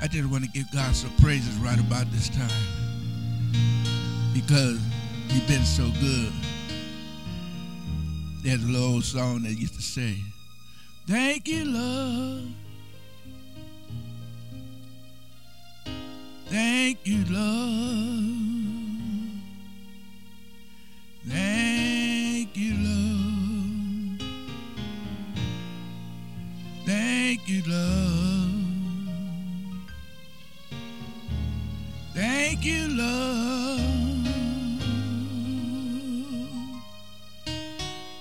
I just want to give God some praises right about this time because He's been so good. There's a little old song that used to say, Thank you, Lord. Thank you, Lord. Thank you, Lord. Thank you, Lord. You, Lord.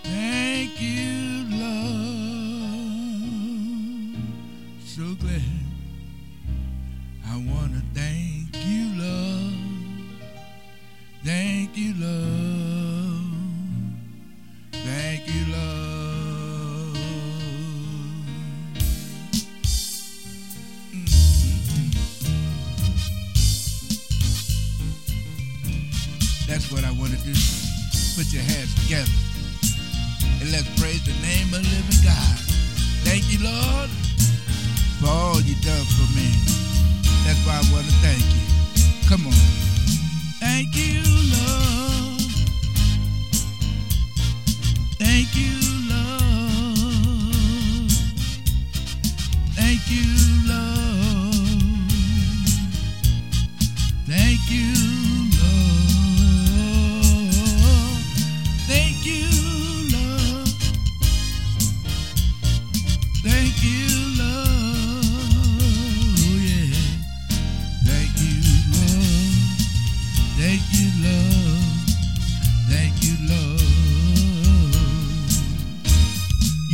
Thank you, love. So glad. I want to thank you, Lord. Thank you, Lord. That's what I want to do. Put your hands together and let's praise the name of living God. Thank you, Lord, for all You've done for me. That's why I want to thank you. Come on. Thank you, Lord. Thank you, Lord. Thank you, Lord. Thank you,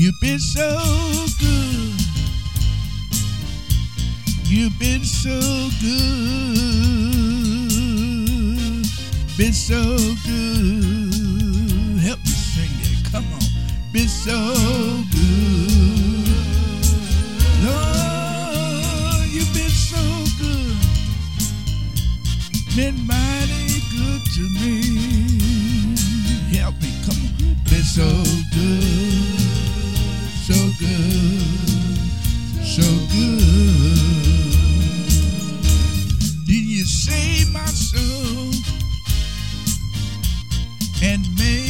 You've been so good. You've been so good. Been so good. Help me sing it. Come on. Been so good. Lord, you've been so good. Been mighty and made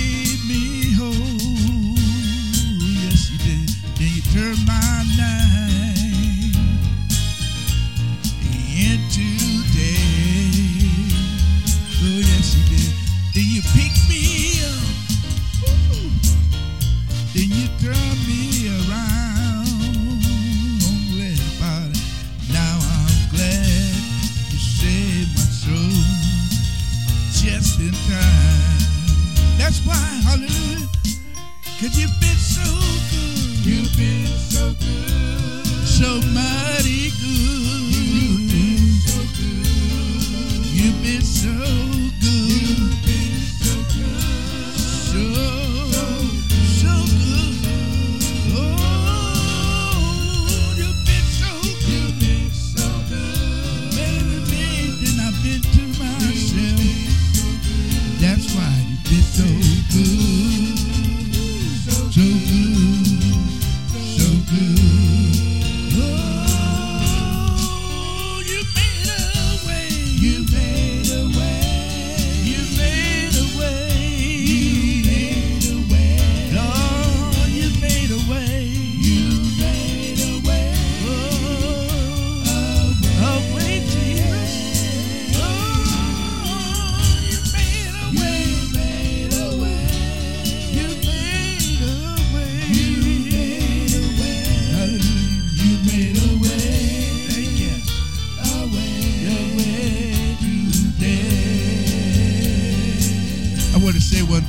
cause you've been so good. You've been so good. So mighty good. You've been so good. You've been so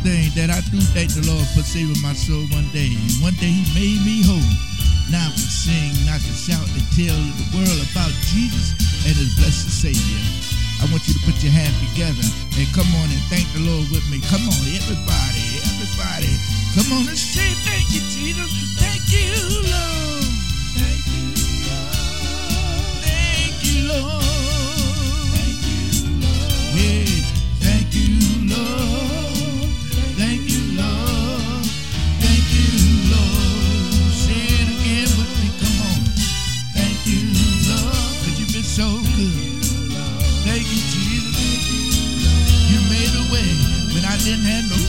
thing that I do thank the Lord for saving my soul one day. And One day He made me whole. Now I can sing, I can shout and tell the world about Jesus and His blessed Savior. I want you to put your hands together and come on and thank the Lord with me. Come on, everybody, everybody. Come on and say thank you, Jesus. Thank you, Lord. Didn't have no